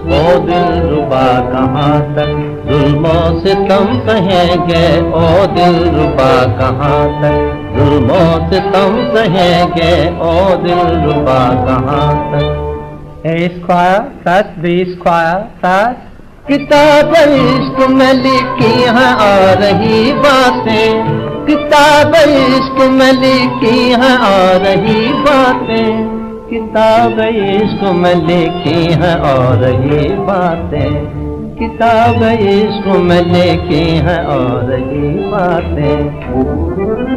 ओ दिल रुबा कहाँ तक? जुल्मों से तम कहेंगे ओ दिल रुबा कहाँ तक? जुल्मों से तम कहेंगे ओ दिल रुबा कहाँ तक? A square plus B square plus किताब इश्क में लिखी हैं आ रही बातें। किताब इश्क में लिखी हैं आ रही किताब इश्क में लिखी हैं और रही बातें। किताब इश्क में लिखी हैं और रही बातें।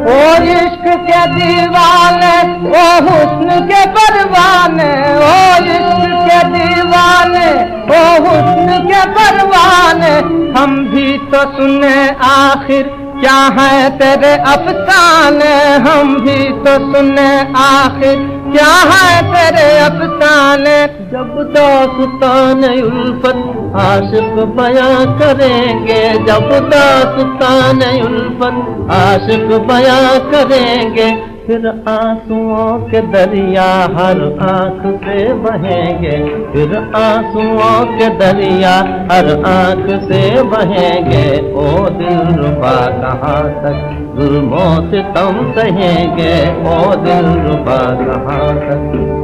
ओ इश्क के दीवाने, ओ हुस्न के परवाने, ओ इश्क के दीवाने, ओ हुस्न के परवाने। हम भी तो सुने आखिर क्या है तेरे अफसाने, हम भी तो सुने आखिर क्या है तेरे अफसाने जब दास्तान उल्फत आशिक बया करेंगे। जब दास्तान उल्फत आशिक बया करेंगे। फिर आंसुओं के दरिया हर आँख से बहेंगे। फिर आंसुओं के दरिया हर आँख से बहेंगे। ओ दिल रुबा कहाँ तक जुल्मों से तम सहेंगे? ओ दिल रुबा कहाँ तक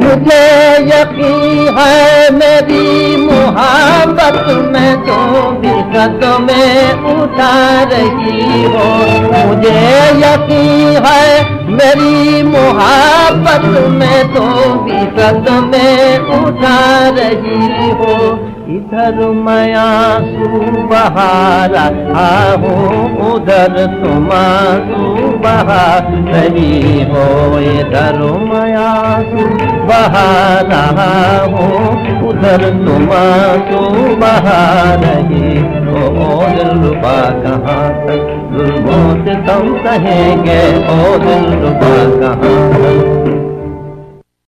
मुझे यकीन है मेरी मोहब्बत में तो बिकत में उठा रही हो। मुझे यकीन है मेरी मोहब्बत में तो बिकत में उठा रही हो। इधर मयासू बहारा हूँ उधर तुम आँसू बहा रही हो। इधर मयासू हो हूँ उधर तुम क्यों बहा रही ओ दिलरुबा कहाँ तक? जुल्मों से तुम कहेंगे ओ दिलरुबा कहाँ तक?